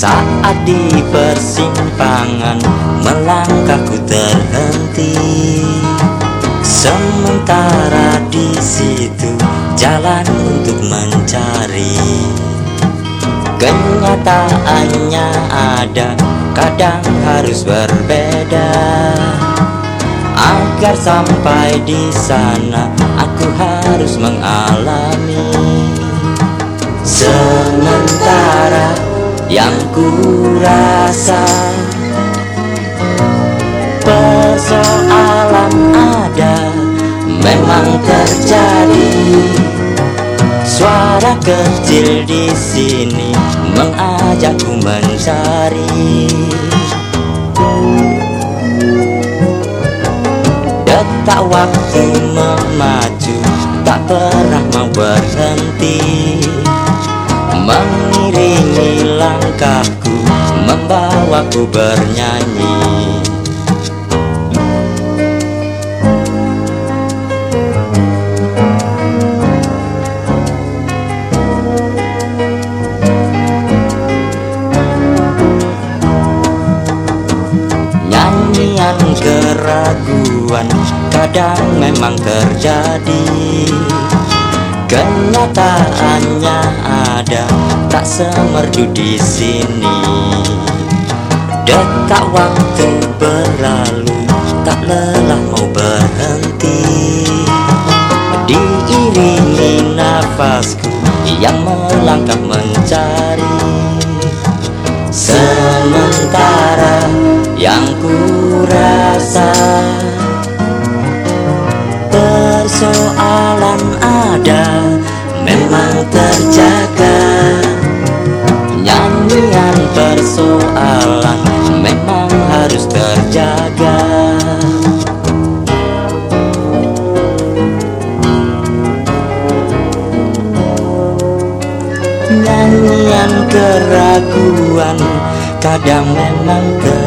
Saat di persimpangan melangkahku terhenti. Sementara di situ jalan untuk mencari. Kenyataannya ada, kadang harus berbeda. Agar sampai di sana aku harus mengalami. Sementara yang ku rasa Persoalan ada memang terjadi. Suara kecil di sini mengajakku mencari. Detak waktu memacu tak pernah mau berhenti langkahku membawaku bernyanyi. Nyanyian keraguan kadang memang terjadi. Kenyataannya tak semerdu di sini. Detak waktu berlalu tak lelah mau berhenti. Diiringi nafasku yang melangkah mencari. Sementara yang ku rasa Persoalan ada memang terjaga persoalan memang harus terjaga. Nyanyian keraguan kadang memang terjaga